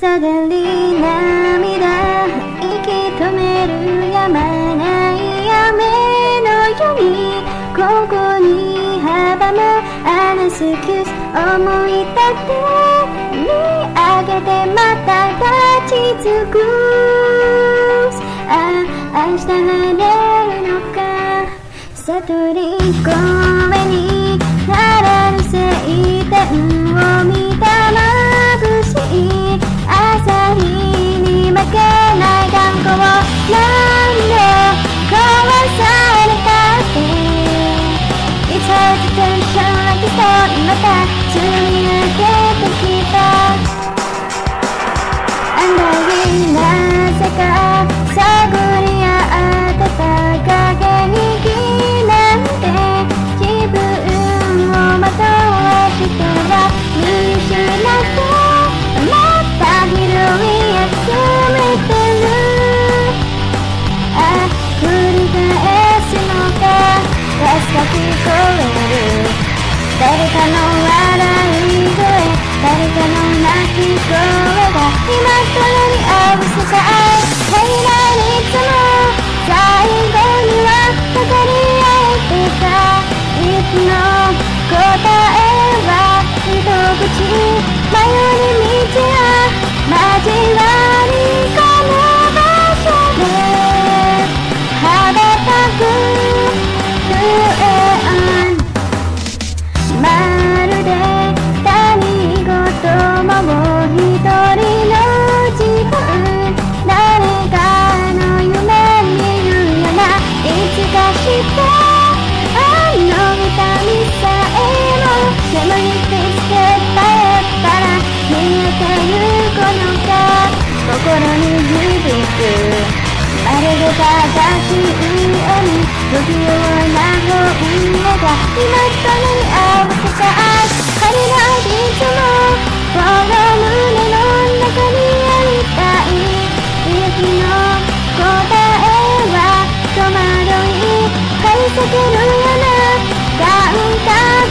さでり涙息止めるやまない雨のようにここに阻むアナスキュス思い立って見上げてまた立ち尽くす。あ明日晴れるのか。悟り声にならぬ晴天。ない頑固を何度壊されたって。いつ自転車 like a stone またわずか聞こえる誰かの笑い声誰かの泣き声が今それに合わせた愛足りないいつも最後には分かり合えてたいつの答えは糸口。迷い道したあの痛みさえも眠りつけたったら見えてゆくのか心に響くまるで正しいように不器用な本音が今それに合わせたけるような感覚に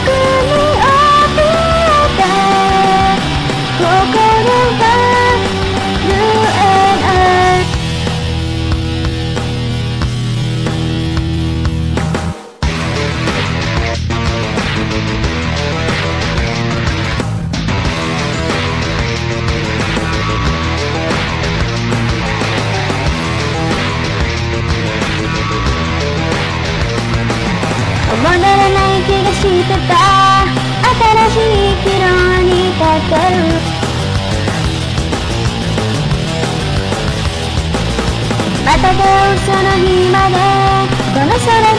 してた。新しい議論に立てる。またがうその日までこの空で繋がってい